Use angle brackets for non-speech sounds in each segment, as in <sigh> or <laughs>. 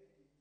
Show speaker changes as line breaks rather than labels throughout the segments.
maybe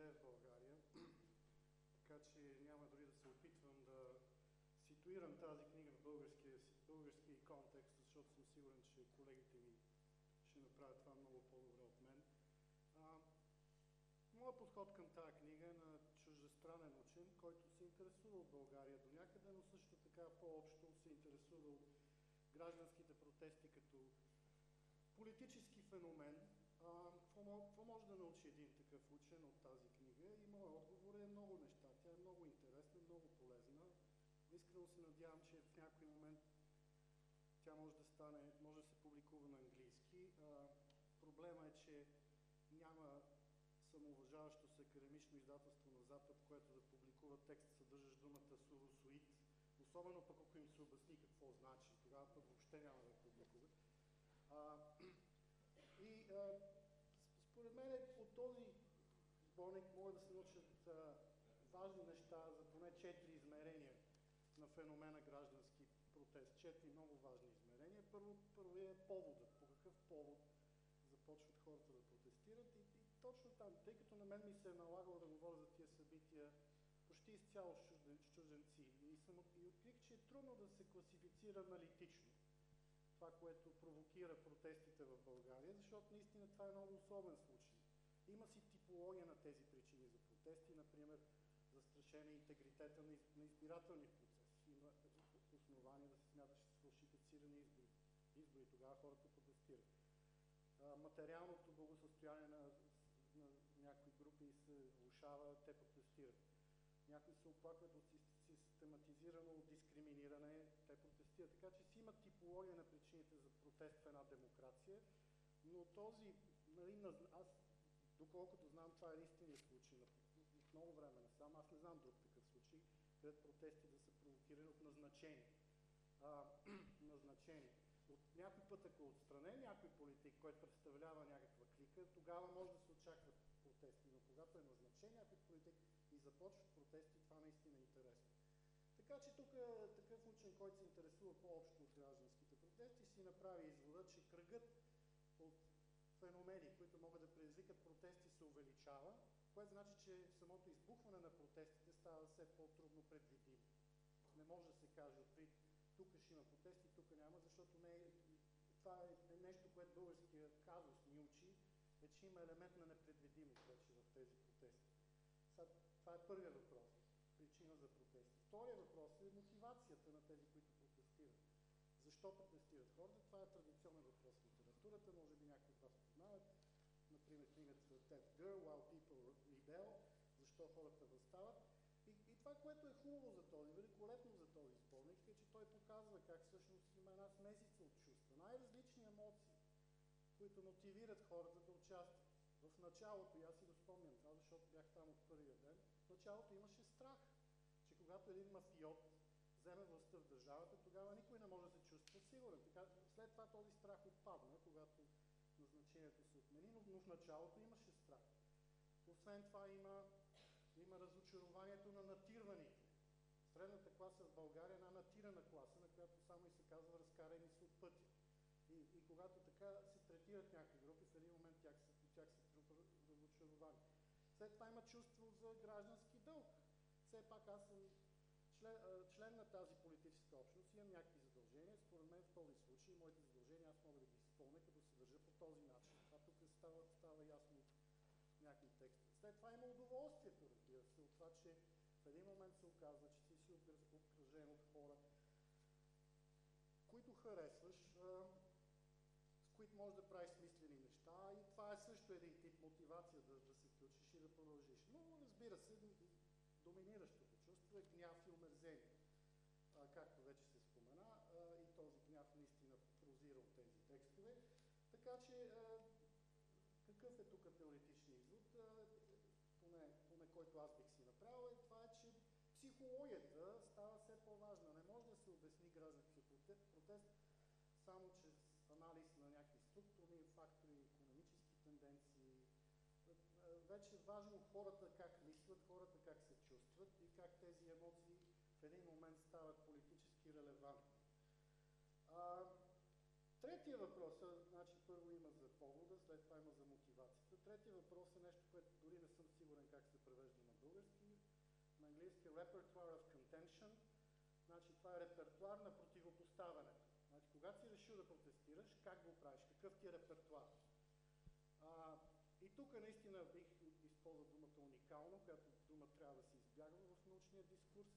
живее в България, така че няма дори да се опитвам да ситуирам тази книга в българския, български контекст, защото съм сигурен, че колегите ми ще направят това много по-добре от мен. Моят подход към тази книга е на чуждестранен учен, който се интересува от България до някъде, но също така по-общо се интересува от гражданските протести като политически феномен. Какво може да научи един такъв учен от тази книга? И моят отговор е много неща. Тя е много интересна, много полезна. Искрено се надявам, че в някой момент тя може да стане, може да се публикува на английски. А, проблема е, че няма самоуважаващо се академично издателство на Запад, което да публикува текст, съдържащ думата суросоид, особено пък ако им се обясни какво значи, тогава пък въобще няма да публикуват. А, и а, според мен от този сборник могат да се научат а, важни неща за поне четири измерения на феномена граждански протест. Четири много важни измерения. Първо, първо е поводът. По какъв повод започват хората да протестират и, и точно там, тъй като на мен ми се е налагало да говоря за тия събития почти изцяло с, чужден, чужденци и, съм, и открих, че е трудно да се класифицира аналитично това, което провокира протестите в България, защото наистина това е много особен случай. Има си типология на тези причини за протести, например, застрашение интегритета на, из, на избирателния процес. Има основания да се смята, че са фалшифицирани избори. Избори тогава хората протестират. Материалното благосъстояние на на някои групи се влушава, те протестират. Някои се оплакват от систематизирано дискриминиране, те протестират. Така че си има типология на причините за протест в една демокрация, но този, нали, аз доколкото знам, това е истинния случай. От много време насам, аз не знам друг такъв случай, където протести да са провокирани от назначени. <clears throat> Назначени от някой път, ако отстране някой политик, който представлява някаква клика, тогава може да се очакват протести. Но когато е назначен някой политик и започват протести, това наистина е интересно. Така че тук такъв учен, който се интересува по-общо от гражданските протести, си направи извода, че кръгът от феномени, които могат да предизвикат протести, се увеличава, което значи, че самото избухване на протестите става все по-трудно предвидимо. Не може да се каже от тук ще има протести, тук няма, защото не е, това е нещо, което българския казус ни учи, е, че има елемент на непредвидимост вече в тези протести. Сега, това е първият въпрос, причина за протести. Втория въпрос е мотивацията на тези, които протестират. Защо протестират хората? Това е традиционен въпрос в литературата, може би някои от вас познават. Например, книгата Dead Girl, While People Rebel, защо хората възстават. И, и това, което е хубаво за този, великолепно за този сборник, е, че той показва как всъщност има една смесица от чувства, най-различни емоции, които мотивират хората да участват. В началото, и аз си го спомням това, защото бях там от първия ден, в началото имаше страх, че когато един мафиот вземе властта в държавата, тогава никой не може да се чувства сигурен. Така, след това този страх отпадна, когато назначението се отмени, но, но в началото имаше страх. Освен това има има разочарованието на натирваните. Средната класа в България е една натирана класа, на която само и се казва разкарани се от пътя. И, и когато така се третират някакви групи, в един момент тях се, тях се трупа разочарование. След това има чувство за граждански дълг. Все пак аз съм член, член на тази политическа общност, имам някакви задължения. Според мен в този случай моите задължения аз мога да ги изпълня, като се държа по този начин. Това тук става, става ясно от някакви текстове. След това има удоволствието, разбира се, от това, че в един момент се оказва, че ти си обкръжен от хора, които харесваш, можеш да правиш смислени неща и това е също един тип мотивация да, да се включиш и да продължиш. Но разбира се, доминиращото чувство е гняв и омерзение. А, както вече се спомена, а, и този гняв наистина прозира от тези текстове. Така че а, какъв е тук теоретичният извод? поне, поне който аз бих си направил, е това, е, че психологията става все по-важна. Не може да се обясни граждански протест само чрез анализ на някакви структурни фактори, економически тенденции. Вече е важно хората как мислят, хората как се чувстват и как тези емоции в един момент стават политически релевантни. Третия въпрос, значи първо има за повода, след това има за мотивацията. Третия въпрос е нещо, което дори не съм сигурен как се английски repertoire of contention, значи това е репертуар на противопоставянето. Значи, когато си решил да протестираш, как го правиш? Какъв ти е репертуар? А, и тук наистина бих думата уникално, която дума трябва да се избягва в научния дискурс,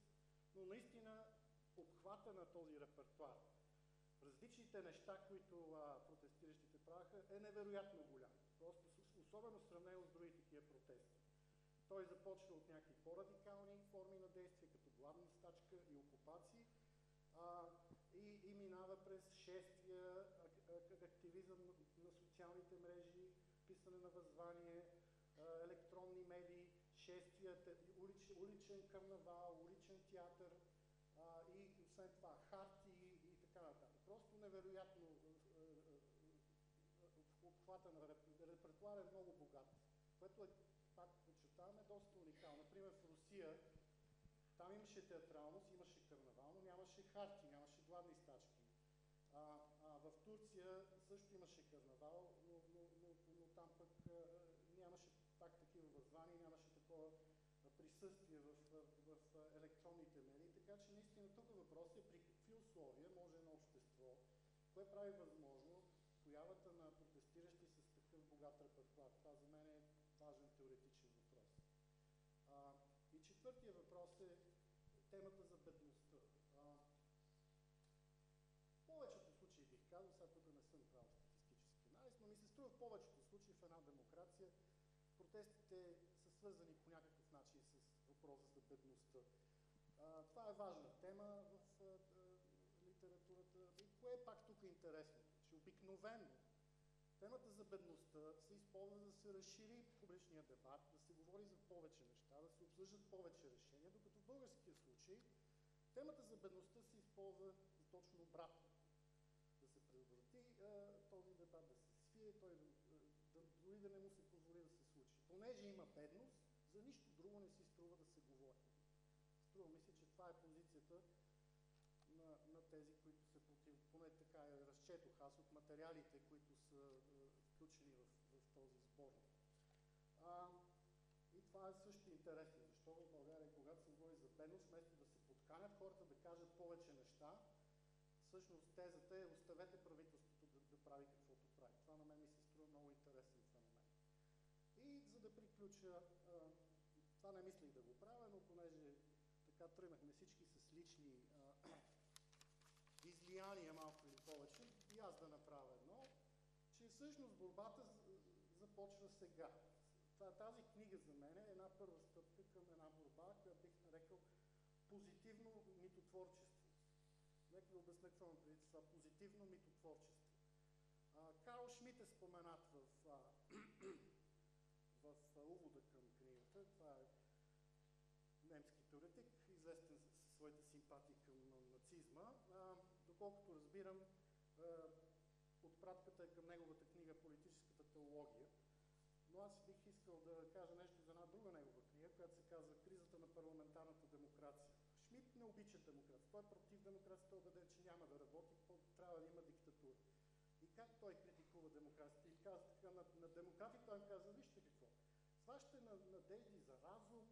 но наистина обхвата на този репертуар, различните неща, които а, протестиращите правяха, е невероятно голям. Просто особено сравнено с други такива протести. Той започва от някакви по-радикални форми на действие, като главна стачка и окупации, а, и, и минава през шествия, активизъм на социалните мрежи, писане на възвание, уличен карнавал, уличен театър а, и освен това харти и така нататък. Просто невероятно обхвата на репертуар е много богат, което е, пак подчертаваме, доста уникално. Например, в Русия там имаше театралност, имаше карнавал, но нямаше харти, нямаше гладни стачки. А, а в Турция също имаше карнавал, но, но, но, но там пък а, нямаше пак такива възвания, нямаше такова присъствие в, в, в електронните медии. Така че наистина тук въпросът е при какви условия може едно общество, кое прави възможно появата на протестиращи с такъв богат репертуар. Това за мен е важен теоретичен въпрос. А, и четвъртия въпрос е темата за бедността. А, в повечето случаи бих казал, сега тук не съм правил статистически анализ, но ми се струва в повечето случаи в една демокрация протестите са свързани по някакъв начин с въпроса за бедността. Това е важна тема в литературата. И кое е пак тук интересното? Че обикновено темата за бедността се използва да се разшири публичния дебат, да се говори за повече неща, да се обсъждат повече решения, докато в българския случай темата за бедността се използва за точно обратно. Да се предотврати този дебат, да се свие, той да, да, дори да не му се позволи да се случи. Понеже има бедност, за нищо друго не си струва да се говори. Струва ми се, че това е позицията на, на тези, които се против... Поне така я разчетох аз от материалите, които са е, включени в, в този сборник. А, и това е също интересно, защо в България, когато се говори за бедност, вместо да се подканят хората да кажат повече неща, всъщност тезата е оставете правителството да, да прави каквото прави. Това на мен ми се струва много интересен феномен. И за да приключа, а, това не мислих да го правя, но понеже така тръгнахме всички с лични <clears throat> излияния малко или повече, и аз да направя едно, че всъщност борбата започва сега. Тази книга за мен е една първа стъпка към една борба, която бих нарекал позитивно митотворчество. Нека да обясня какво имам преди това. Позитивно митотворчество. Карл Шмидт е споменат в, а, в увода към книгата. Това е немски теоретик, известен със своите симпатии към нацизма. А, доколкото разбирам, а, отпратката е към неговата книга Политическата теология. Но аз бих искал да кажа нещо за една друга негова книга, която се казва Кризата на парламентарната демокрация. Шмидт не обича демокрация. Той е против демокрацията, той е убеден, че няма да работи, трябва да има диктатура. И как той критикува демокрацията? И казва така на, на демократите, той им казва, вижте какво, с вашите надежди за разум,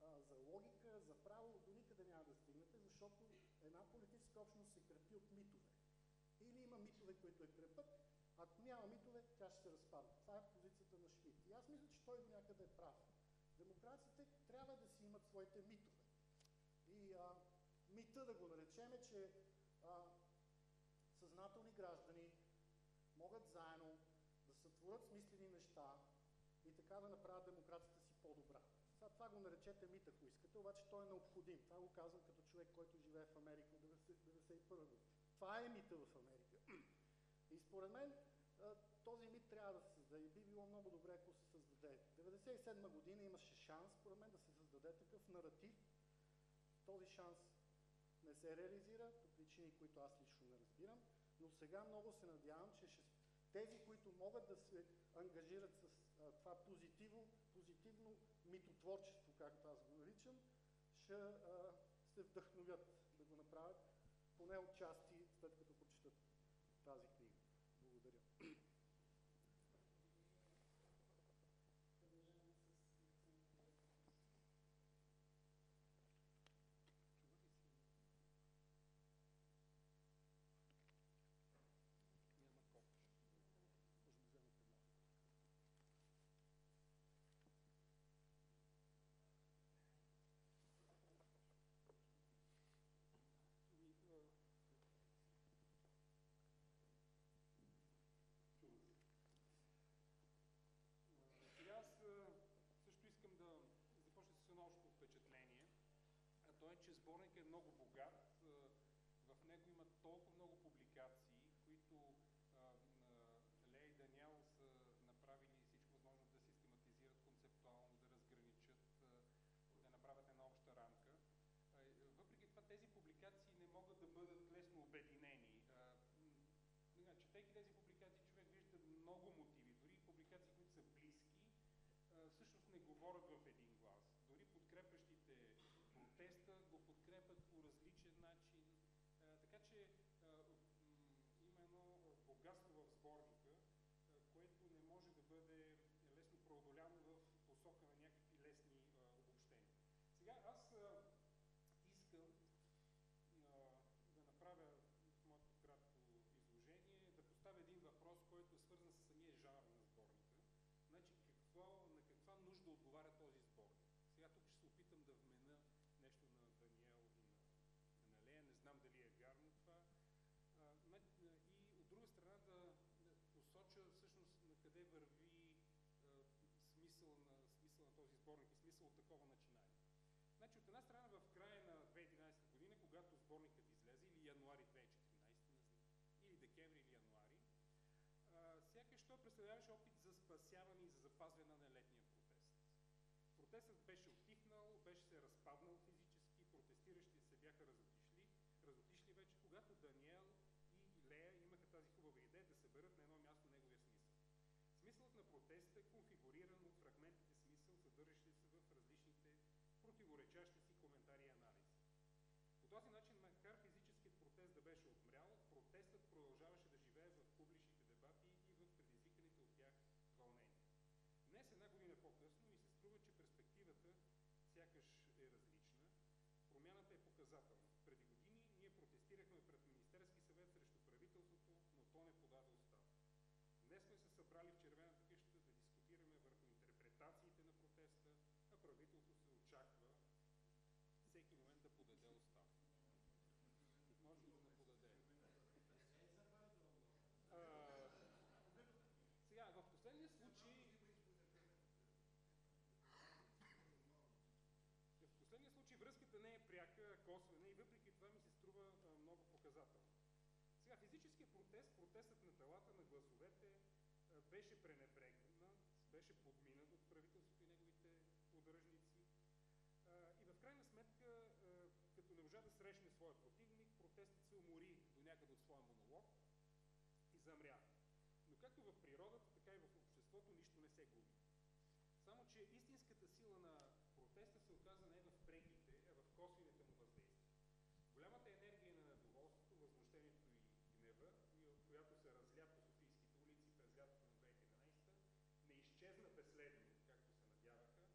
а, за логика, за право, до никъде няма да стигнете, защото една политическа общност се крепи от митове. Или има митове, които е крепат, ако няма митове, тя ще се разпадне. Това е позицията на Шмидт. И аз мисля, че той някъде е прав. Демокрациите трябва да си имат своите митове. И а, мита да го наречем е, че а, съзнателни граждани могат заедно да сътворят смислени неща и така да направят демокрацията си по-добра. Сега това го наречете мит, ако искате, обаче той е необходим. Това го казвам като човек, който живее в Америка от 1991 година. Това е мита в Америка. И според мен този мит трябва да се създаде би било много добре, ако се създаде. 1997 година имаше шанс, според мен, да се създаде такъв наратив. Този шанс се реализира по причини, които аз лично не разбирам, но сега много се надявам, че ще, тези, които могат да се ангажират с а, това позитивно, позитивно митотворчество, както аз го наричам, ще а, се вдъхновят да го направят, поне от след като прочитат тази книга. Благодаря.
Сборник е много богат. В него има толкова много публикации, които Лея и Даниел са направили всичко възможно да систематизират концептуално, да разграничат, да направят една обща рамка. Въпреки това тези публикации не могат да бъдат лесно обединени. Четейки тези публикации, човек вижда много мотиви, дори публикации, които са близки, всъщност не говорят в един глас. Дори подкрепящите протеста го подкрепят по различен начин. Така че има едно богатство в сборника, което не може да бъде лесно преодоляно в посока на някакви лесни обобщения. Сега аз искам да направя в моето кратко изложение, да поставя един въпрос, който е свързан с самия жанр на сборника. Значи какво, на каква нужда отговаря този сборник? Сега тук ще се опитам да вмена нещо на Даниел и на, на Лея. Не знам дали е вярно това. А, и от друга страна да, да посоча всъщност на къде върви а, смисъл, на, смисъл на този сборник и смисъл от такова начинание. Значи от една страна в края на 2011 година, когато сборникът излезе, или януари 2014, или декември или януари, а, сякаш той представляваше опит за спасяване и за запазване на летния протест. Протестът беше отихнал, беше се разпаднал физически, протестиращите се бяха разотишли, разотишли вече, когато Даниел и Лея имаха тази хубава идея да съберат на едно място неговия смисъл. Смисълът на протеста е конфигуриран от фрагментите смисъл, съдържащи се в различните противоречащи си коментари и анализи. По този начин, макар физическият протест да беше отмрял, протестът продължаваше да живее в публичните дебати и в предизвиканите от тях вълнения. Днес, една година по-късно, ми се струва, че перспективата сякаш е различна. Промяната е показателна. Преди години ние протестирахме пред Министерски съвет срещу правителството, но то не подаде оставка. Днес сме се събрали в червената къща да дискутираме върху интерпретациите на протеста, а правителството се очаква всеки момент да подаде оставка. Може да не подаде. А, сега, в последния случай в последния случай връзката не е пряка, косвена и въпреки това ми се струва много показателна. Сега, физическия протест, протестът на телата, на гласовете, беше пренебрегнат, беше подминат от правителството и неговите поддръжници. И в крайна сметка, като не можа да срещне своя противник, протестът се умори до някъде от своя монолог и замря. Но както в природата, така и в обществото нищо не се губи. Само, че истинската сила на протеста се оказа не в преките, а в косвените му въздействия. Голямата енергия на недоволството, възмущението и гнева, която се разля по Софийските улици през лятото на 2011, не изчезна безследно, както се надяваха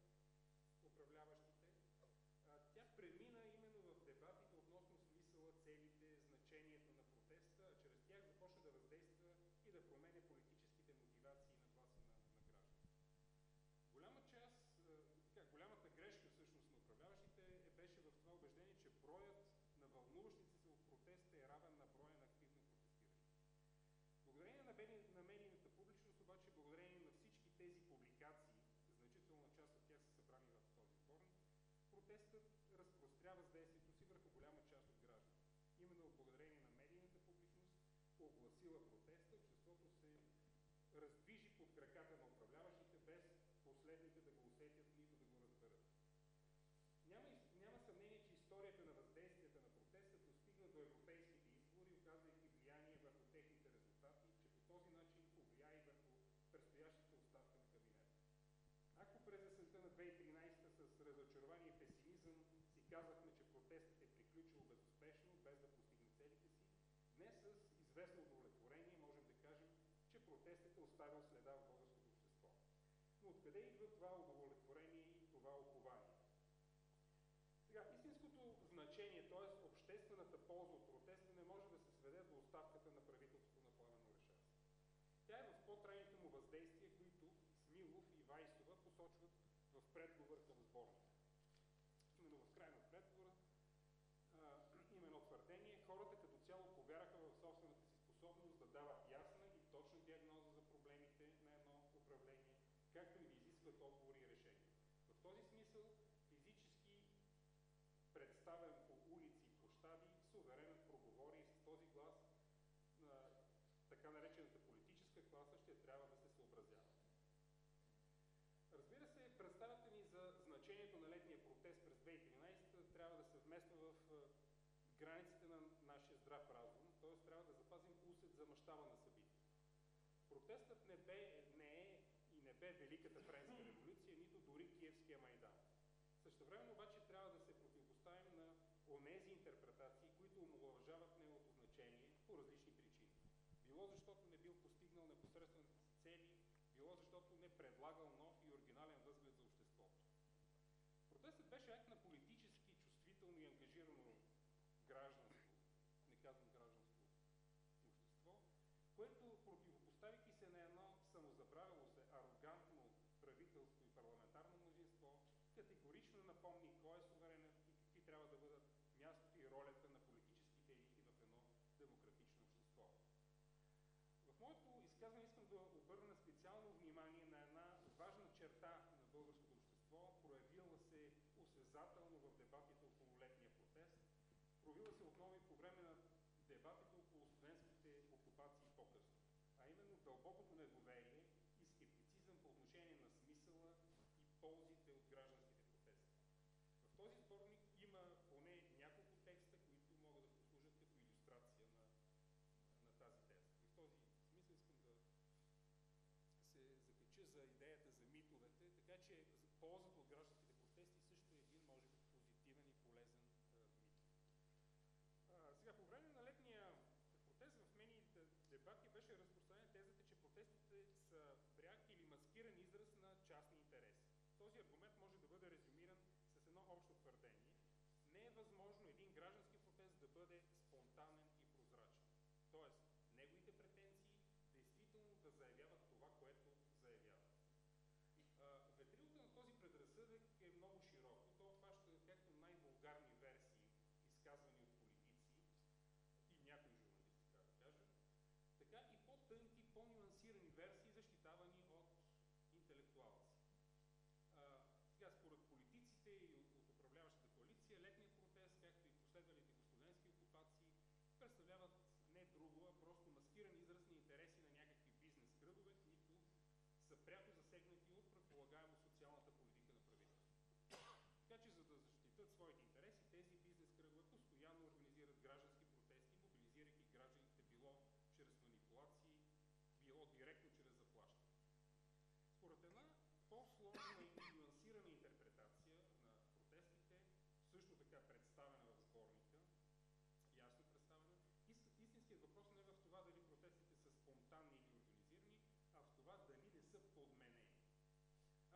управляващите. Тя премина именно в дебатите относно смисъла, целите, значението на протеста, а чрез тях започна да въздейства и да променя политическите мотивации на гласа на, на гражданите. Голяма част, така, голямата грешка всъщност на управляващите е, беше в това убеждение, че броят на вълнуващите се от протеста е равен на броя на активно протестиращи. Благодарение на, на медийната публичност, обаче, благодарение на всички тези публикации, значителна част от тях са събрани в този сборник, протестът разпростря въздействието си върху голяма част от гражданите. Именно благодарение на медийната публичност, огласила протеста, обществото се раздвижи под краката на управляващите, без последните да го усетят, нито да го разберат. Няма, няма съмнение, че историята на въздействията на протеста достигна до европейските избори, оказвайки влияние върху техните резултати, че по този начин повлия и върху предстоящата оставка на кабинета. Ако през есента на 2013 с разочарование и казахме, че протестът е приключил безуспешно, без да постигне целите си, днес с известно удовлетворение можем да кажем, че протестът е оставил следа в българското общество. Но откъде идва това удовлетворение и това упование? Сега, истинското значение, т.е. обществената полза от протеста не може да се сведе до оставката на правителството на Пламен Орешарски. Тя е в по-трайните му въздействия, които Смилов и Вайсова посочват в предговор към както и да изискват отговори и решения. В този смисъл физически представен по улици и площади, суверенът проговори и с този глас на така наречената политическа класа ще трябва да се съобразява. Разбира се, представата ни за значението на летния протест през 2013 трябва да се вмества в границите на нашия здрав разум, т.е. трябва да запазим усет за мащаба на събитието. Протестът не бе бе Великата френска революция, нито дори Киевския майдан. Същевременно обаче трябва да се противопоставим на онези интерпретации, които омалуважават неговото значение по различни причини. Било защото не бил постигнал непосредствените си цели, било защото не предлагал нов и оригинален възглед за обществото. Протестът беше акт на политически, чувствително и ангажирано гражданство, не казвам гражданско общество, което противопоставяйки се на едно самозабравило се, арогантно правителство и парламентарно мнозинство, категорично напомни кой е суверенен и какви трябва да бъдат мястото и ролята на политическите елити в едно демократично общество. В моето изказване искам да обърна специално внимание на една важна черта на българското общество, проявила се осезателно в дебатите около летния протест, проявила се отново и по време на дебатите около студентските окупации по-късно, а именно дълбокото недоверие и скептицизъм по отношение на смисъла и ползите от гражданските протести. В този сборник има поне няколко текста, които могат да послужат като иллюстрация на, на тази теза. И в този смисъл искам да се закача за идеята за митовете, така че ползата от гражданските протести също е един, може би, позитивен и полезен а, мит. А, сега, по време на летния протест в медийните дебати беше разпространена тезата, че протестите са пряк или маскиран израз на частни интереси. Този аргумент може да бъде резюмиран с едно общо твърдение. Не е възможно един граждански протест да бъде спонтанен и прозрачен. Тоест, неговите претенции действително да заявяват това, което заявяват. Ветрилото на този предразсъдък е много широко. То обхваща както най-вулгарни версии, изказвани от политици и някои журналисти, така да кажа, така и по-тънки, по-нюансирани версии, защитавани от интелектуалци. А, сега, според политиците и от, от управляващата коалиция, летният протест, както и последвалите го студентски окупации, представляват не друго, а просто маскиран израз на интереси на някакви бизнес кръгове, които са пряко засегнати от предполагаемо социалната политика на правителството. Така че, за да защитат своите интереси, тези бизнес кръгове постоянно организират граждански протести, мобилизирайки гражданите било чрез манипулации, било директно чрез заплащане. Според една по-сложна и нюансирана интерпретация на протестите, също така представена в сборника, ясно представена, истинският въпрос не е в това дали протестите са спонтанни или организирани, а в това дали не са подменени.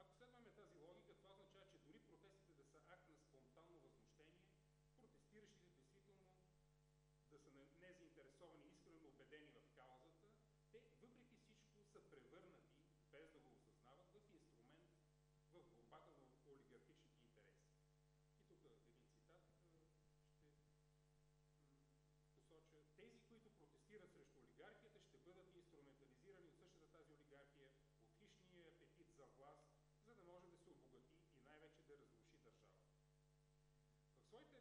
Ако следваме тази логика, това означава, че дори протестите да са акт на спонтанно възмущение, протестиращите действително да са незаинтересовани, искрено убедени в каузата, те въпреки всичко са превърнати, без да го осъзнават, в инструмент в борбата на олигархичните интереси. И тук един цитат ще посоча. Тези, които протестират срещу олигархията, ще бъдат инструментализирани от същата тази олигархия, от хищния апетит за власт, за да може да се обогати и най-вече да разруши държавата. В своите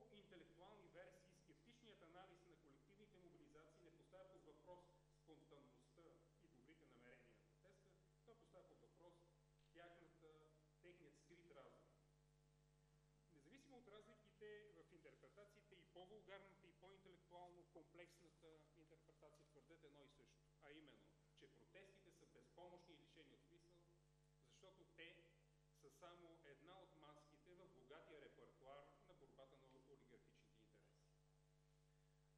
по-интелектуални версии, скептичният анализ на колективните мобилизации не поставя под въпрос спонтанността и добрите намерения на протеста, той поставя под въпрос тяхната, техният скрит разум. Независимо от разликите в интерпретациите и по-вулгарната и по-интелектуално комплексната интерпретация твърдят едно и също, а именно, че протестите са безпомощни и лишени от смисъл, защото те са само една от маските в богатия репертуар на борбата на олигархичните интереси.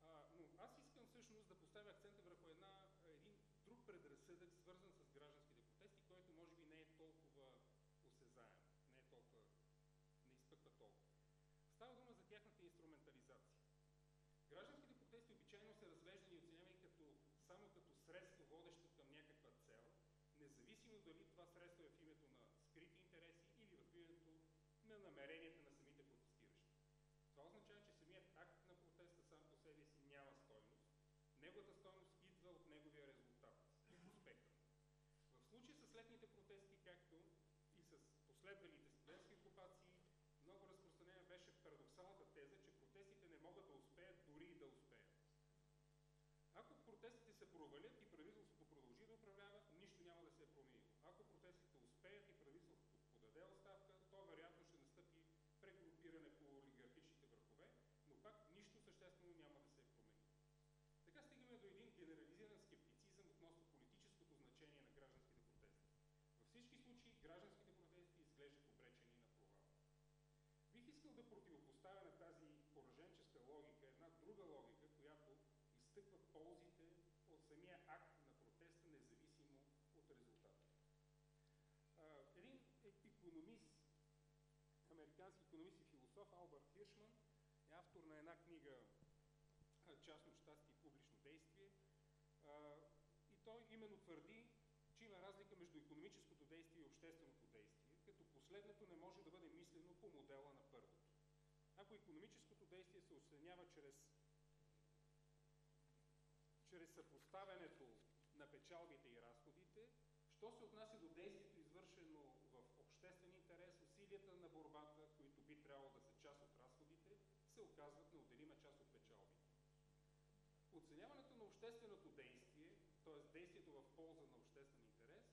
А, но аз искам всъщност да поставя акцента върху една, един друг предразсъдък, свързан с гражданските протести, който може би не е толкова осезаем, не е толкова, не изпъква толкова. Става дума за тяхната инструментализация. Гражданските протести обичайно са разглеждани и оценявани като, само като средство, водещо към някаква цел, независимо дали това средство е в името на скрити интереси или в името на намеренията на самите протестиращи. Това означава, че самият акт на протеста сам по себе си няма стойност. Неговата стойност идва от неговия резултат, от успеха. В летните протести, както и с последвалите студентски окупации, много разпространена беше парадоксалната теза, че протестите не могат да успеят дори и да успеят. Ако протестите се провалят и правителството продължи да управлява, нищо няма да се е променило. Ако протестите успеят и правителството подаде оставка, то вероятно ще настъпи прегрупиране по олигархичните върхове, но пак гражданските протести изглеждат обречени на провал. Бих искал да противопоставя на тази пораженческа логика една друга логика, която изтъква ползите от самия акт на протеста, независимо от резултата. Един економист, американски економист и философ Албърт Хиршман е автор на една книга Частно щастие и публично действие. И той именно твърди, че има разлика между економическото действие и общественото действие, като последното не може да бъде мислено по модела на първото. Ако економическото действие се оценява чрез, чрез съпоставянето на печалбите и разходите, що се отнася до действието извършено в обществен интерес, усилията на борбата, които би трябвало да са част от разходите, се оказват неотделима част от печалбите. Оценяването на общественото действие, т.е. действието в полза на обществен интерес,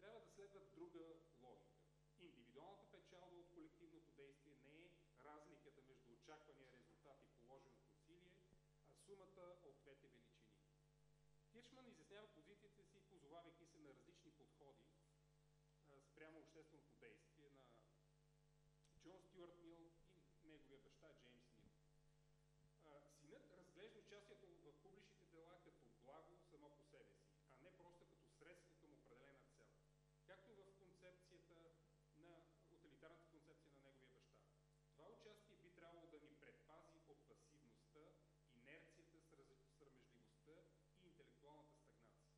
трябва да следва друга логика. Индивидуалната печалба от колективното действие не е разликата между очаквания резултат и положеното усилие, а сумата от двете величини. Хиршман изяснява позицията си, позовавайки се на различни подходи спрямо общественото действие на Джон Стюарт Мил и неговия баща Джеймс Мил. Синът разглежда участието в публичните дела като благо само по себе си, а не просто като средство към определена цел. Както в концепцията на утилитарната концепция на неговия баща. Това участие би трябвало да ни предпази от пасивността, инерцията, срамежливостта и интелектуалната стагнация.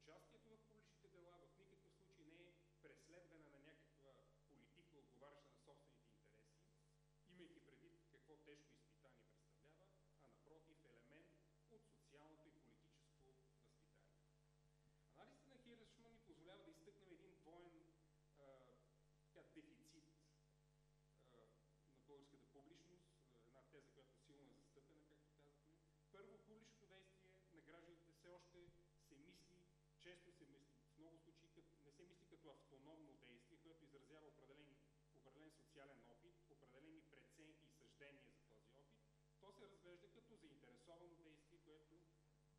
Участието в публичните дела в никакъв случай не е преследване на някаква политика, отговаряща на собствените интереси, имайки предвид какво тежко изпитание представлява, а напротив елемент от социалното и политическо възпитание. Анализите на Хиршман ни позволява да изтъкнем един двоен а, така, дефицит а, на българската публичност, една теза, която силно е застъпена, както казахме. Първо, публичното действие на гражданите все още се мисли, често се мисли, в много случаи не се мисли като автономно действие, което изразява определен, определен социален опит, определени преценки и съждения за този опит. То се разглежда като заинтересовано действие, което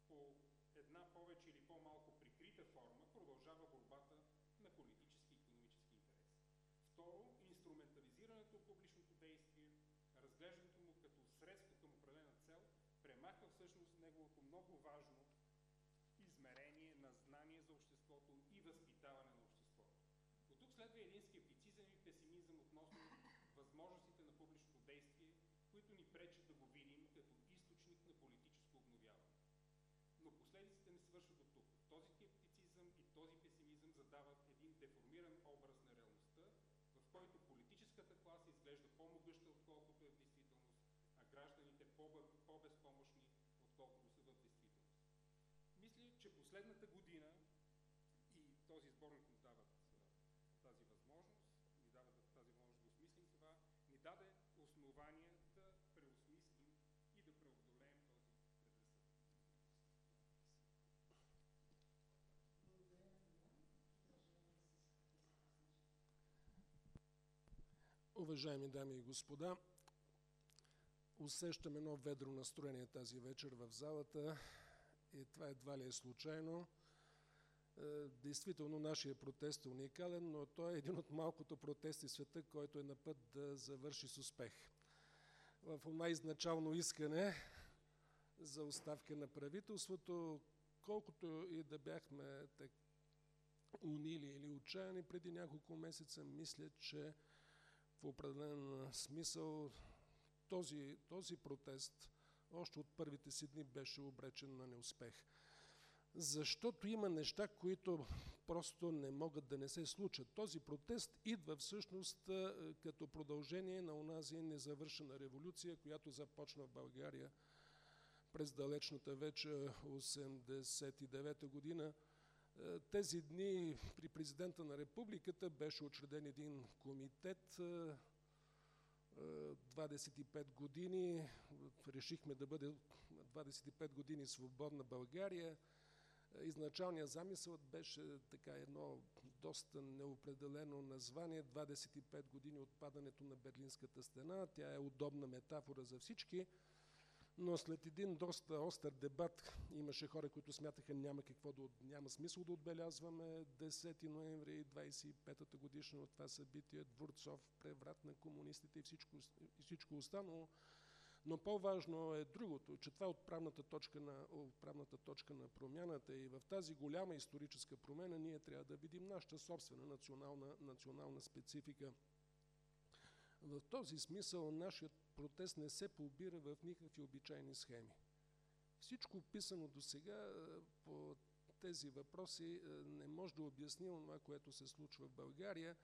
по една повече или по-малко прикрита форма продължава борбата на политически и економически интерес. Второ, инструментализирането от публичното действие, разглеждането му като средство към определена цел, премахва всъщност неговото много важно измерение на знание за обществото и възпитаване на обществото. От тук следва един скептицизъм и песимизъм относно възможностите на публичното действие, които ни пречат да го видим като източник на политическо обновяване. Но последиците не свършват от тук. Този скептицизъм и този песимизъм задават един деформиран образ на реалността, в който политическата класа изглежда по-могъща, отколкото е в действителност, а гражданите по-безпомощни, отколкото са в действителност. Мисля, че последната година и този сборник ни дават тази възможност, ни дава тази възможност да осмислим това, ни даде основание да преосмислим и да преодолеем този
Уважаеми дами и господа, усещам едно ведро настроение тази вечер в залата и това едва ли е случайно. Действително нашия протест е уникален, но той е един от малкото протести в света, който е на път да завърши с успех. В това изначално искане за оставка на правителството, колкото и да бяхме так, унили или отчаяни преди няколко месеца, мисля, че в определен смисъл този, този протест още от първите си дни беше обречен на неуспех. Защото има неща, които просто не могат да не се случат. Този протест идва всъщност като продължение на онази незавършена революция, която започна в България през далечната вече 89 година. Тези дни при президента на републиката беше учреден един комитет 25 години. Решихме да бъде 25 години свободна България. Изначалният замисъл беше така едно доста неопределено название 25 години от падането на Берлинската стена. Тя е удобна метафора за всички. Но след един доста остър дебат имаше хора, които смятаха няма, какво да, няма смисъл да отбелязваме 10 ноември 25-та годишна от това събитие, Дворцов, преврат на комунистите и всичко, и всичко останало. Но по-важно е другото, че това е отправната точка, на, отправната точка на промяната и в тази голяма историческа промена ние трябва да видим нашата собствена национална, национална специфика. В този смисъл нашият протест не се побира в никакви обичайни схеми. Всичко писано до сега по тези въпроси не може да обясни това, което се случва в България,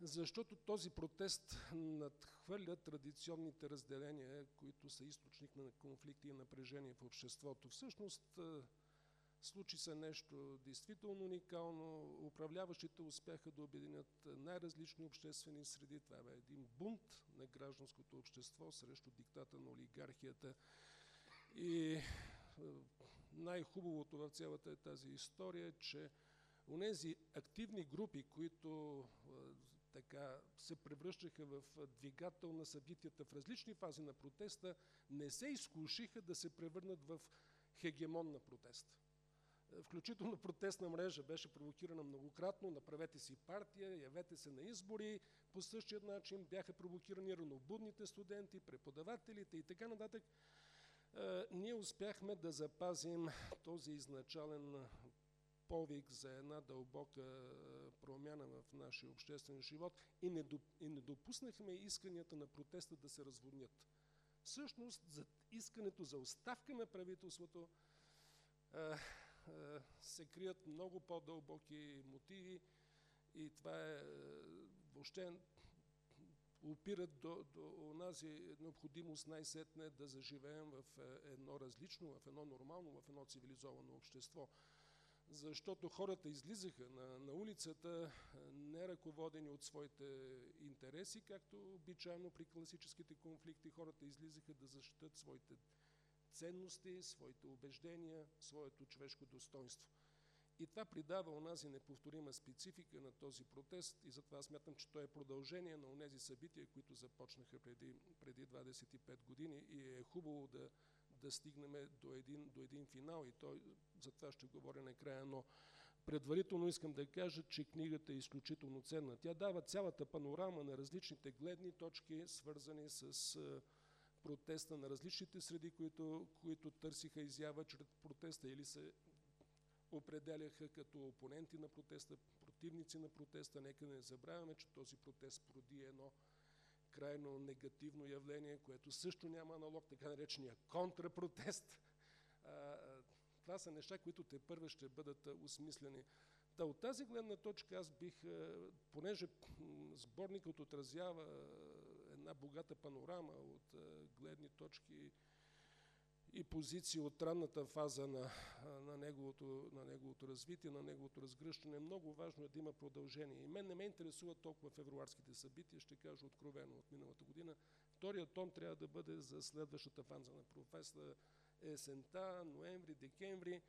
защото този протест надхвърля традиционните разделения, които са източник на конфликти и напрежение в обществото. Всъщност, случи се нещо действително уникално. Управляващите успяха да обединят най-различни обществени среди. Това бе един бунт на гражданското общество срещу диктата на олигархията. И най-хубавото в цялата тази история е, че Онези активни групи, които така се превръщаха в двигател на събитията в различни фази на протеста, не се изкушиха да се превърнат в хегемон на протеста. Включително протестна мрежа беше провокирана многократно, направете си партия, явете се на избори. По същия начин бяха провокирани равнобудните студенти, преподавателите и така нататък. Ние успяхме да запазим този изначален повик за една дълбока промяна в нашия обществен живот и не, и не допуснахме исканията на протеста да се разводнят. Всъщност, искането за оставка на правителството а, се крият много по-дълбоки мотиви и това е въобще опират до, до онази необходимост най-сетне да заживеем в едно различно, в едно нормално, в едно цивилизовано общество. Защото хората излизаха на, на улицата не ръководени от своите интереси, както обичайно при класическите конфликти хората излизаха да защитат своите ценности, своите убеждения, своето човешко достоинство. И това придава онази неповторима специфика на този протест и затова смятам, че той е продължение на онези събития, които започнаха преди, преди 25 години и е хубаво да, да стигнем до един, до един финал и той, за това ще говоря накрая, но предварително искам да кажа, че книгата е изключително ценна. Тя дава цялата панорама на различните гледни точки, свързани с протеста на различните среди, които, които търсиха изява чрез протеста или се определяха като опоненти на протеста, противници на протеста. Нека не забравяме, че този протест породи едно крайно негативно явление, което също няма аналог, така наречения контрапротест. Това са неща, които те първо ще бъдат осмислени. Та от тази гледна точка аз бих, понеже сборникът отразява една богата панорама от гледни точки и позиции от ранната фаза на, на, неговото, на неговото развитие, на неговото разгръщане. Много важно е да има продължение. И мен не ме интересува толкова февруарските събития, ще кажа откровено от миналата година. Вторият том трябва да бъде за следващата фаза на професора есента, ноември, декември,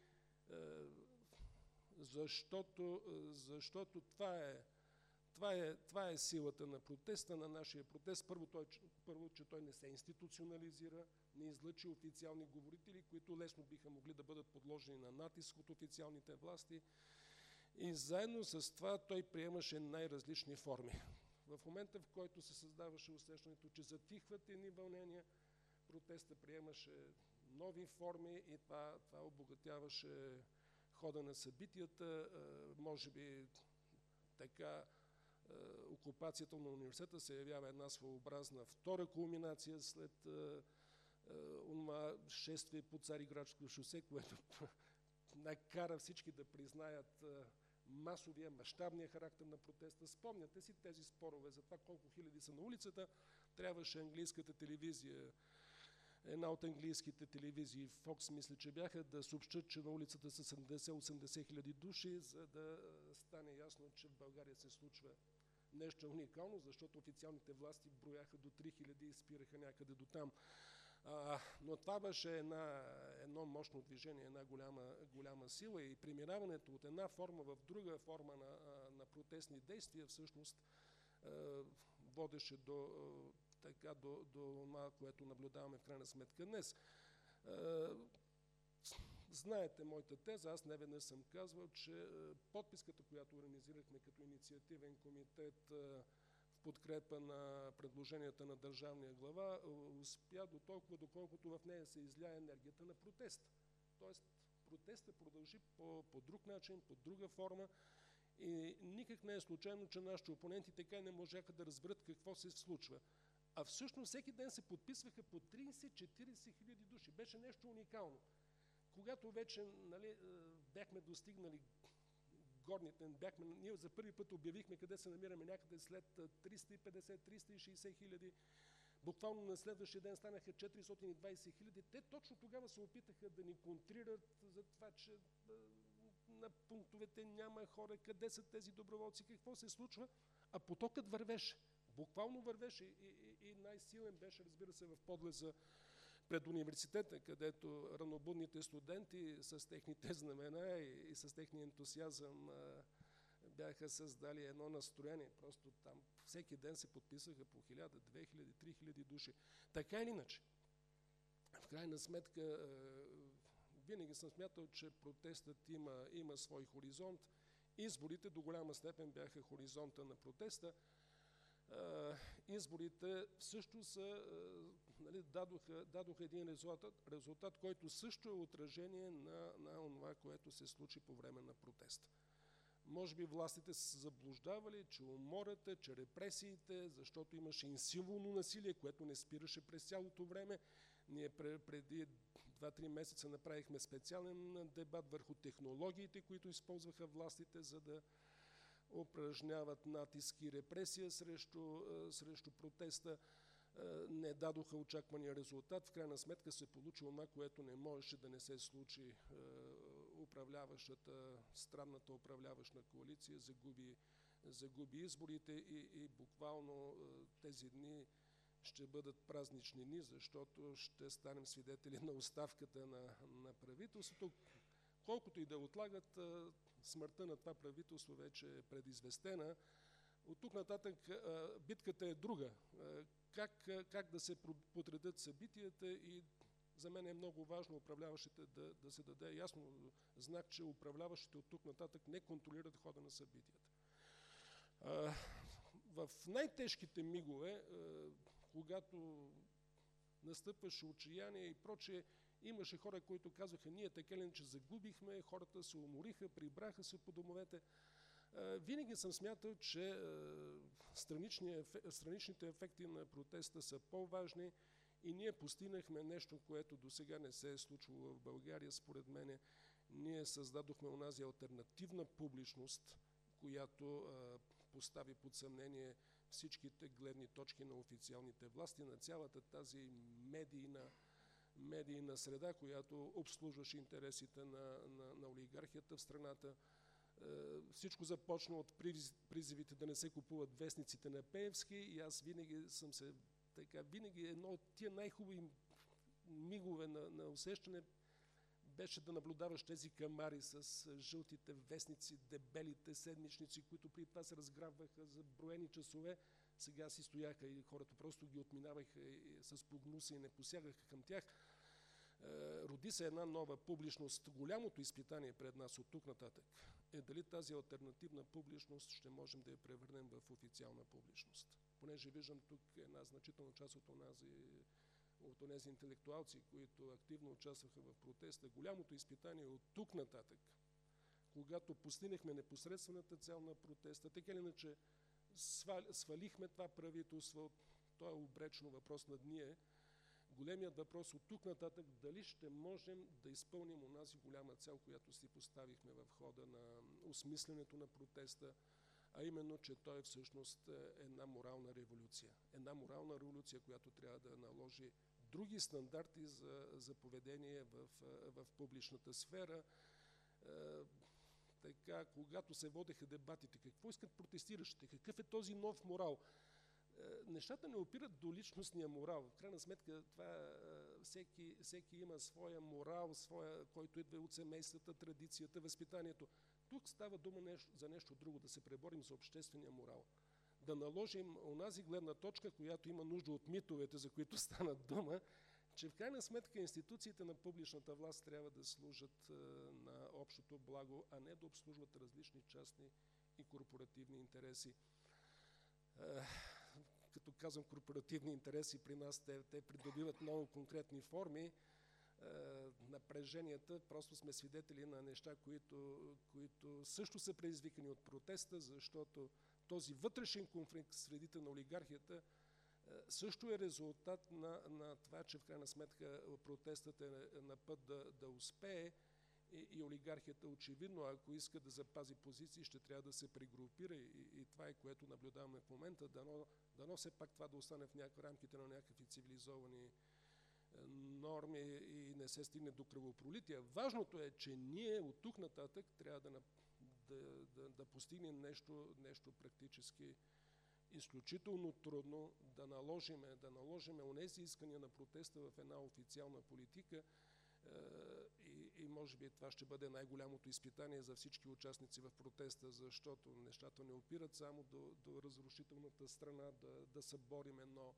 защото, защото това е това е, това е силата на протеста, на нашия протест. Първо, той, първо, че той не се институционализира, не излъчи официални говорители, които лесно биха могли да бъдат подложени на натиск от официалните власти. И заедно с това той приемаше най-различни форми. В момента, в който се създаваше усещането, че затихват едни вълнения, протеста приемаше нови форми и това, това обогатяваше хода на събитията. Може би така окупацията на университета се явява една своеобразна втора кулминация след това шествие по Цариградско шосе, което <laughs> накара всички да признаят масовия, мащабния характер на протеста. Спомняте си тези спорове за това колко хиляди са на улицата. Трябваше английската телевизия, една от английските телевизии, Fox мисля, че бяха, да съобщат, че на улицата са 70-80 хиляди души, за да стане ясно, че в България се случва нещо уникално, защото официалните власти брояха до 3000 и спираха някъде до там. А, но това беше една, едно мощно движение, една голяма, голяма сила и преминаването от една форма в друга форма на, на протестни действия всъщност водеше до така до, до това, което наблюдаваме в крайна сметка днес. Знаете моята теза, аз не веднъж съм казвал, че подписката, която организирахме като инициативен комитет в подкрепа на предложенията на държавния глава, успя до толкова, доколкото в нея се изля енергията на протеста. Тоест, протеста продължи по, по друг начин, по друга форма и никак не е случайно, че нашите опоненти така не можаха да разберат какво се случва. А всъщност всеки ден се подписваха по 30-40 хиляди души. Беше нещо уникално. Когато вече нали, бяхме достигнали горните, бяхме, ние за първи път обявихме къде се намираме някъде след 350-360 хиляди, буквално на следващия ден станаха 420 хиляди. Те точно тогава се опитаха да ни контрират за това, че на пунктовете няма хора, къде са тези доброволци, какво се случва, а потокът вървеше. Буквално вървеше и, и, и най-силен беше, разбира се, в подлеза пред университета, където ранобудните студенти с техните знамена и, и с техния ентусиазъм а, бяха създали едно настроение. Просто там всеки ден се подписаха по 1000, 2000, 3000 души. Така или иначе, в крайна сметка, а, винаги съм смятал, че протестът има, има свой хоризонт. Изборите до голяма степен бяха хоризонта на протеста. Изборите също са нали, дадоха, дадоха един резултат, резултат, който също е отражение на, на това, което се случи по време на протеста. Може би властите са заблуждавали, че умората, че репресиите, защото имаше инсилно насилие, което не спираше през цялото време. Ние преди 2-3 месеца направихме специален дебат върху технологиите, които използваха властите, за да упражняват натиск и репресия срещу, срещу протеста. Е, не дадоха очаквания резултат. В крайна сметка се получи това, което не можеше да не се случи. Е, управляващата, странната управляваща коалиция загуби, загуби изборите и, и буквално е, тези дни ще бъдат празнични дни, защото ще станем свидетели на оставката на, на правителството. Колкото и да отлагат, смъртта на това правителство вече е предизвестена. От тук нататък битката е друга как, как да се подредят събитията и за мен е много важно управляващите да, да се даде ясно знак, че управляващите от тук нататък не контролират хода на събитията. В най-тежките мигове, когато настъпваше отчаяние и прочее, имаше хора, които казваха, ние така ли, че загубихме, хората се умориха, прибраха се по домовете. Винаги съм смятал, че страничните ефекти на протеста са по-важни и ние постигнахме нещо, което до сега не се е случвало в България. Според мен ние създадохме онази альтернативна публичност, която постави под съмнение всичките гледни точки на официалните власти, на цялата тази медийна, медийна среда, която обслужваше интересите на, на, на олигархията в страната. Е, всичко започна от призивите да не се купуват вестниците на Пеевски и аз винаги съм се така, винаги едно от тия най-хубави мигове на, на усещане беше да наблюдаваш тези камари с жълтите вестници, дебелите седмичници, които при това се разграбваха за броени часове. Сега си стояха и хората просто ги отминаваха с погнуса и не посягаха към тях. Е, роди се една нова публичност. Голямото изпитание пред нас от тук нататък е дали тази альтернативна публичност ще можем да я превърнем в официална публичност. Понеже виждам тук една значителна част от онази от тези интелектуалци, които активно участваха в протеста. Голямото изпитание от тук нататък, когато постигнахме непосредствената цел на протеста, така или иначе свалихме това правителство, то е обречено въпрос над ние, Големият въпрос от тук нататък дали ще можем да изпълним онази голяма цел, която си поставихме в хода на осмисленето на протеста, а именно, че той е всъщност една морална революция. Една морална революция, която трябва да наложи други стандарти за, за поведение в, в публичната сфера. Е, така, когато се водеха дебатите, какво искат протестиращите, какъв е този нов морал, е, нещата не опират до личностния морал. В крайна сметка това е, всеки, всеки има своя морал, своя, който идва от семействата, традицията, възпитанието. Тук става дума нещо, за нещо друго, да се преборим за обществения морал. да наложим онази гледна точка, която има нужда от митовете, за които <laughs> стана дума, че в крайна сметка институциите на публичната власт трябва да служат е, на общото благо, а не да обслужват различни частни и корпоративни интереси. Е, като казвам корпоративни интереси при нас, те, те придобиват много конкретни форми. Е, напреженията, просто сме свидетели на неща, които, които също са предизвикани от протеста, защото този вътрешен конфликт в средите на олигархията също е резултат на, на това, че в крайна сметка протестът е на път да, да успее и, и олигархията очевидно, ако иска да запази позиции, ще трябва да се прегрупира и, и това е което наблюдаваме в момента, дано, дано все пак това да остане в някакви рамките на някакви цивилизовани норми и не се стигне до кръвопролития. Важното е, че ние от тук нататък трябва да, да, да, да постигнем нещо, нещо практически изключително трудно да наложиме, да наложиме онези искания на протеста в една официална политика е, и, може би това ще бъде най-голямото изпитание за всички участници в протеста, защото нещата не опират само до, до разрушителната страна, да, да съборим едно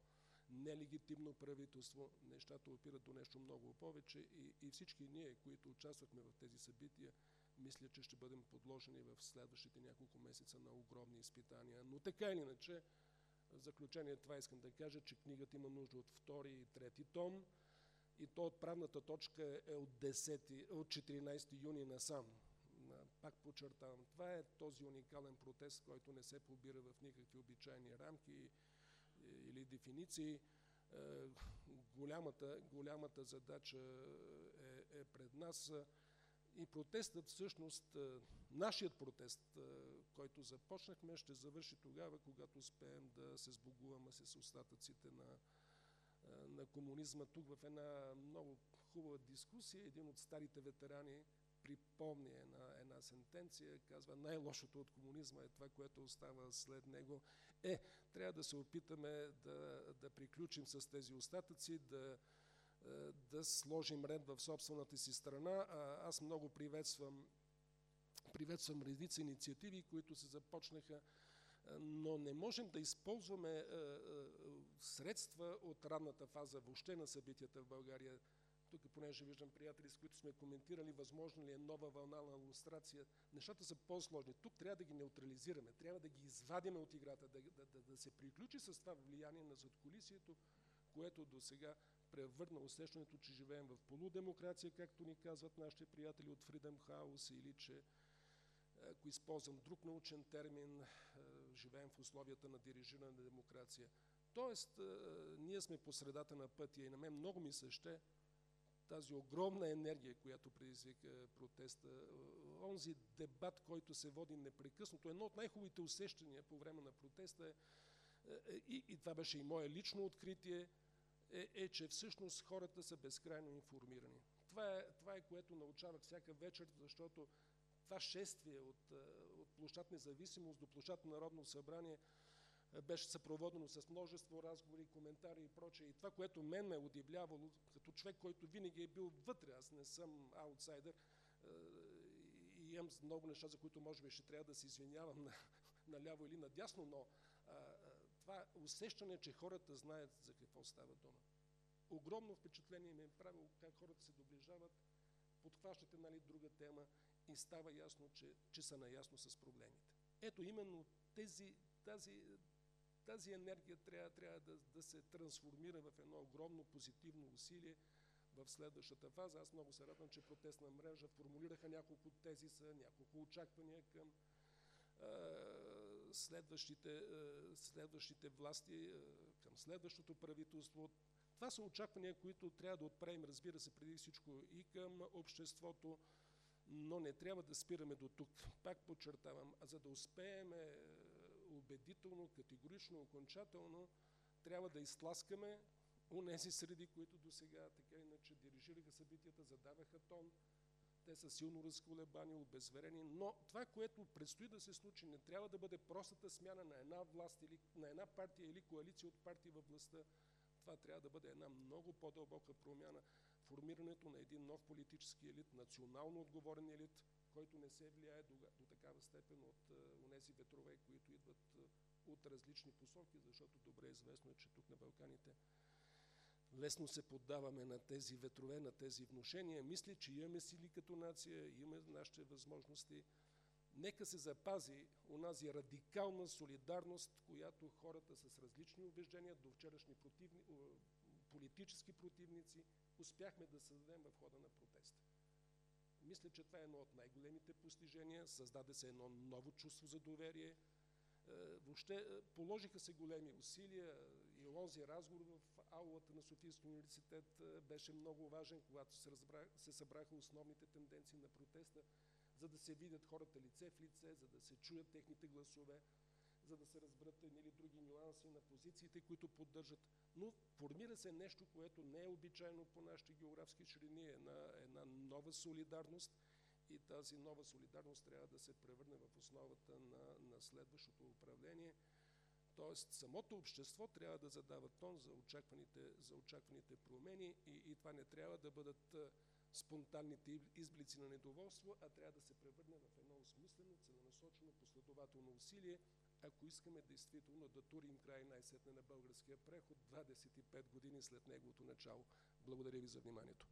нелегитимно правителство. Нещата опират до нещо много повече и, и всички ние, които участвахме в тези събития, мисля, че ще бъдем подложени в следващите няколко месеца на огромни изпитания. Но така или иначе, в заключение това искам да кажа, че книгата има нужда от втори и трети том и то отправната точка е от, 10, от 14 юни насам. Пак подчертавам, това е този уникален протест, който не се побира в никакви обичайни рамки или дефиниции. Е, голямата, голямата задача е, е пред нас. И протестът всъщност, нашият протест, който започнахме, ще завърши тогава, когато успеем да се сбогуваме с остатъците на, на комунизма. Тук в една много хубава дискусия един от старите ветерани припомни една, една сентенция, казва най-лошото от комунизма е това, което остава след него. Е, трябва да се опитаме да, да приключим с тези остатъци, да, да сложим ред в собствената си страна. Аз много приветствам, приветствам редица инициативи, които се започнаха, но не можем да използваме средства от ранната фаза въобще на събитията в България. Тук, понеже виждам приятели, с които сме коментирали, възможно ли е нова вълна на иллюстрация. Нещата са по-сложни. Тук трябва да ги неутрализираме, трябва да ги извадиме от играта, да, да, да, да се приключи с това влияние на задколисието, което до сега превърна усещането, че живеем в полудемокрация, както ни казват нашите приятели от Freedom House, или че, ако използвам друг научен термин, живеем в условията на дирижирана демокрация. Тоест, ние сме по средата на пътя и на мен много ми се ще тази огромна енергия, която предизвика протеста, онзи дебат, който се води непрекъснато. Едно от най-хубавите усещания по време на протеста е, и, и това беше и мое лично откритие, е, е, че всъщност хората са безкрайно информирани. Това е, това е което научавах всяка вечер, защото това шествие от, е, от площад независимост до площад Народно събрание е, беше съпроводено с множество разговори, коментари и прочее. И това, което мен ме е удивлявало, като човек, който винаги е бил вътре, аз не съм аутсайдер, е, и имам много неща, за които може би ще трябва да се извинявам <laughs> на, наляво или надясно, но това усещане, че хората знаят за какво става дума. Огромно впечатление ми е правило как хората се доближават, подхващате нали, друга тема и става ясно, че, че са наясно с проблемите. Ето именно тези, тази, тази енергия трябва, трябва да, да се трансформира в едно огромно позитивно усилие в следващата фаза. Аз много се радвам, че протестна мрежа формулираха няколко тези са, няколко очаквания към следващите, следващите власти, към следващото правителство. Това са очаквания, които трябва да отправим, разбира се, преди всичко и към обществото, но не трябва да спираме до тук. Пак подчертавам, за да успеем е, убедително, категорично, окончателно, трябва да изтласкаме унези среди, които до сега така иначе дирижираха събитията, задаваха тон, те са силно разколебани, обезверени, но това, което предстои да се случи, не трябва да бъде простата смяна на една власт или на една партия или коалиция от партии във властта. Това трябва да бъде една много по-дълбока промяна, формирането на един нов политически елит, национално отговорен елит, който не се влияе до, до такава степен от тези ветрове, които идват от различни посоки, защото добре известно е, че тук на Балканите лесно се поддаваме на тези ветрове, на тези вношения. Мисля, че имаме сили като нация, имаме нашите възможности. Нека се запази онази радикална солидарност, която хората с различни убеждения, до вчерашни противни, политически противници, успяхме да създадем в хода на протеста. Мисля, че това е едно от най-големите постижения. Създаде се едно ново чувство за доверие. Е, въобще е, положиха се големи усилия и онзи разговор в аулата на Софийския университет е, беше много важен, когато се, разбра, се събраха основните тенденции на протеста, за да се видят хората лице в лице, за да се чуят техните гласове за да се разберат едни или други нюанси на позициите, които поддържат. Но формира се нещо, което не е обичайно по нашите географски ширини, една, една нова солидарност и тази нова солидарност трябва да се превърне в основата на, на следващото управление. Тоест, самото общество трябва да задава тон за очакваните, за очакваните промени и, и това не трябва да бъдат спонтанните изблици на недоволство, а трябва да се превърне в едно осмислено, целенасочено, последователно усилие, ако искаме действително да турим край най-сетне на българския преход 25 години след неговото начало. Благодаря ви за вниманието.